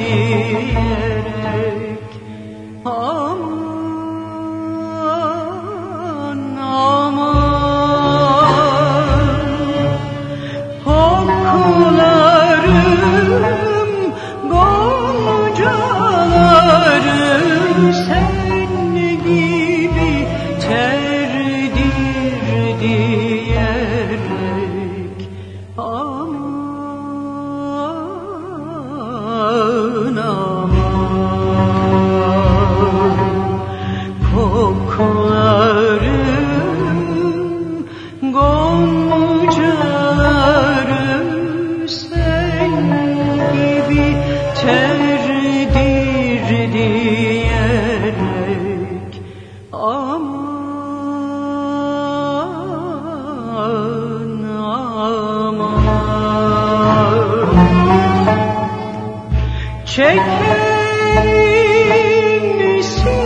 diyerek aman aman. Korkular geçerdir diyerek aman aman. Çeker misin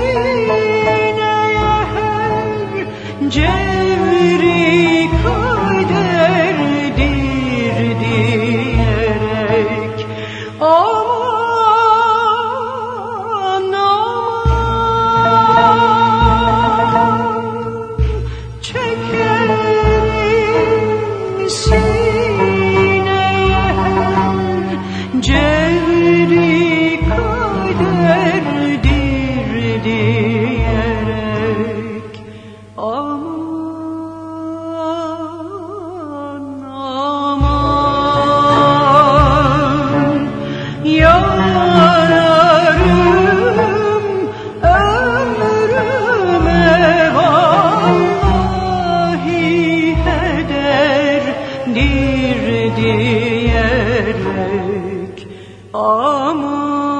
her bir diyerek aman